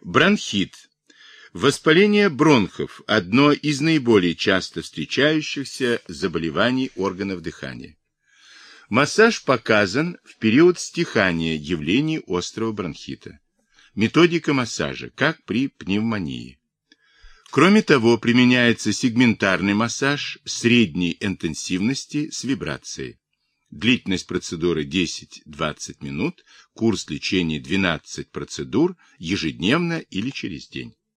Бронхит. Воспаление бронхов – одно из наиболее часто встречающихся заболеваний органов дыхания. Массаж показан в период стихания явлений острого бронхита. Методика массажа, как при пневмонии. Кроме того, применяется сегментарный массаж средней интенсивности с вибрацией. Длительность процедуры 10-20 минут, курс лечения 12 процедур ежедневно или через день.